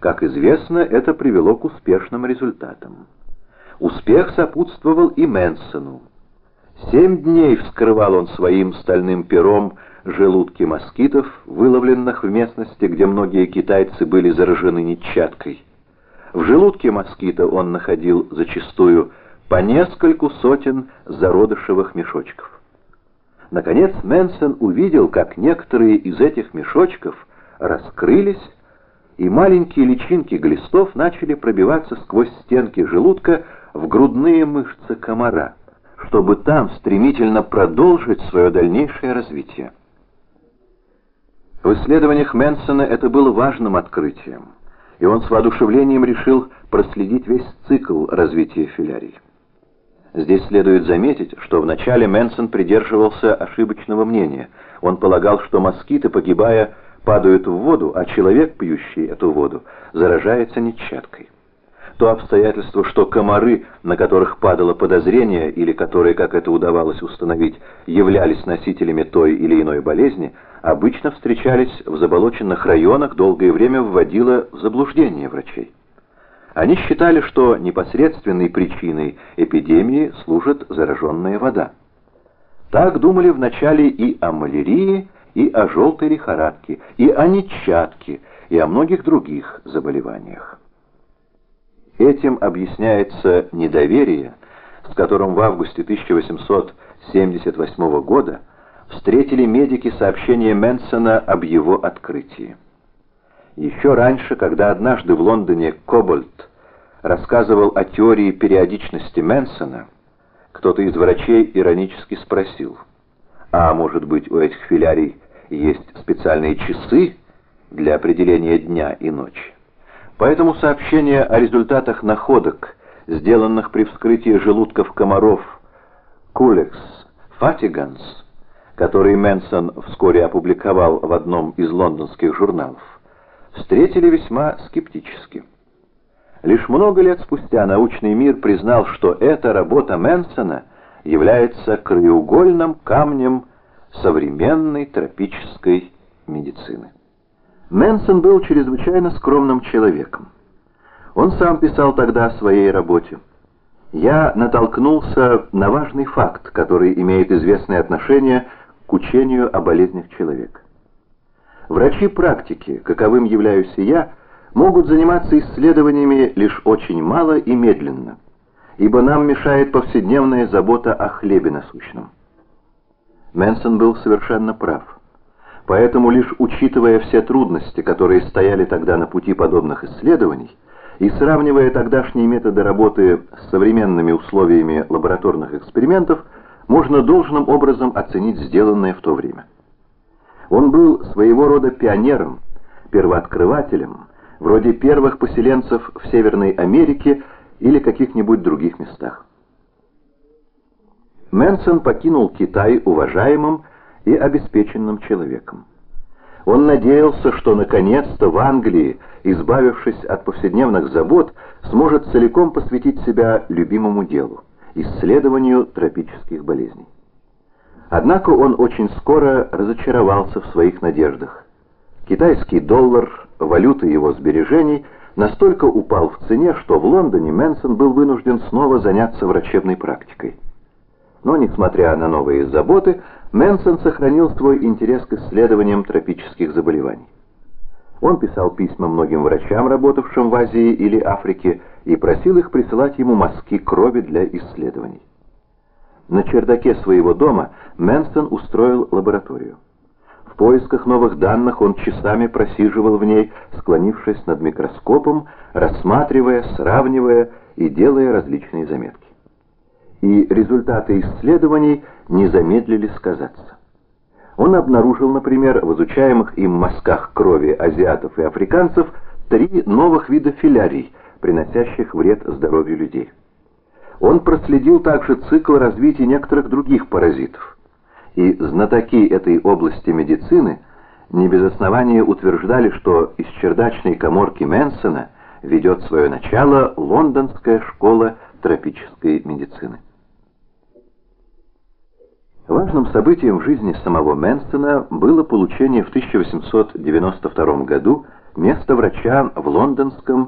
Как известно, это привело к успешным результатам. Успех сопутствовал и Мэнсону. Семь дней вскрывал он своим стальным пером желудки москитов, выловленных в местности, где многие китайцы были заражены нетчаткой. В желудке москита он находил зачастую по нескольку сотен зародышевых мешочков. Наконец Мэнсон увидел, как некоторые из этих мешочков раскрылись, и маленькие личинки глистов начали пробиваться сквозь стенки желудка в грудные мышцы комара, чтобы там стремительно продолжить свое дальнейшее развитие. В исследованиях Мэнсона это было важным открытием, и он с воодушевлением решил проследить весь цикл развития филярий. Здесь следует заметить, что вначале Мэнсон придерживался ошибочного мнения. Он полагал, что москиты, погибая, падают в воду, а человек, пьющий эту воду, заражается нетчаткой. То обстоятельство, что комары, на которых падало подозрение, или которые, как это удавалось установить, являлись носителями той или иной болезни, обычно встречались в заболоченных районах, долгое время вводило в заблуждение врачей. Они считали, что непосредственной причиной эпидемии служит зараженная вода. Так думали вначале и о малярии, и о желтой лихорадке, и о нечатке, и о многих других заболеваниях. Этим объясняется недоверие, с которым в августе 1878 года встретили медики сообщение Менсона об его открытии. Еще раньше, когда однажды в Лондоне Кобольд рассказывал о теории периодичности Менсона, кто-то из врачей иронически спросил, а может быть у этих филярий есть специальные часы для определения дня и ночи? Поэтому сообщение о результатах находок, сделанных при вскрытии желудков комаров Кулекс Фатиганс, который Мэнсон вскоре опубликовал в одном из лондонских журналов, встретили весьма скептически. Лишь много лет спустя научный мир признал, что эта работа Мэнсона является краеугольным камнем современной тропической медицины. Мэнсон был чрезвычайно скромным человеком. Он сам писал тогда о своей работе. «Я натолкнулся на важный факт, который имеет известное отношение к учению о болезнях человека. Врачи практики, каковым являюсь и я, могут заниматься исследованиями лишь очень мало и медленно, ибо нам мешает повседневная забота о хлебе насущном». Мэнсон был совершенно прав. Поэтому лишь учитывая все трудности, которые стояли тогда на пути подобных исследований, и сравнивая тогдашние методы работы с современными условиями лабораторных экспериментов, можно должным образом оценить сделанное в то время. Он был своего рода пионером, первооткрывателем, вроде первых поселенцев в Северной Америке или каких-нибудь других местах. Мэнсон покинул Китай уважаемым и обеспеченным человеком. Он надеялся, что наконец-то в Англии, избавившись от повседневных забот, сможет целиком посвятить себя любимому делу – исследованию тропических болезней. Однако он очень скоро разочаровался в своих надеждах. Китайский доллар, валюта его сбережений, настолько упал в цене, что в Лондоне Мэнсон был вынужден снова заняться врачебной практикой. Но, несмотря на новые заботы, Мэнсон сохранил свой интерес к исследованиям тропических заболеваний. Он писал письма многим врачам, работавшим в Азии или Африке, и просил их присылать ему мазки крови для исследований. На чердаке своего дома Мэнсон устроил лабораторию. В поисках новых данных он часами просиживал в ней, склонившись над микроскопом, рассматривая, сравнивая и делая различные заметки и результаты исследований не замедлили сказаться. Он обнаружил, например, в изучаемых им мазках крови азиатов и африканцев три новых вида филярий, приносящих вред здоровью людей. Он проследил также цикл развития некоторых других паразитов. И знатоки этой области медицины не без основания утверждали, что из чердачной коморки Менсона ведет свое начало лондонская школа тропической медицины. Важным событием в жизни самого Мэнстона было получение в 1892 году Место врача в лондонском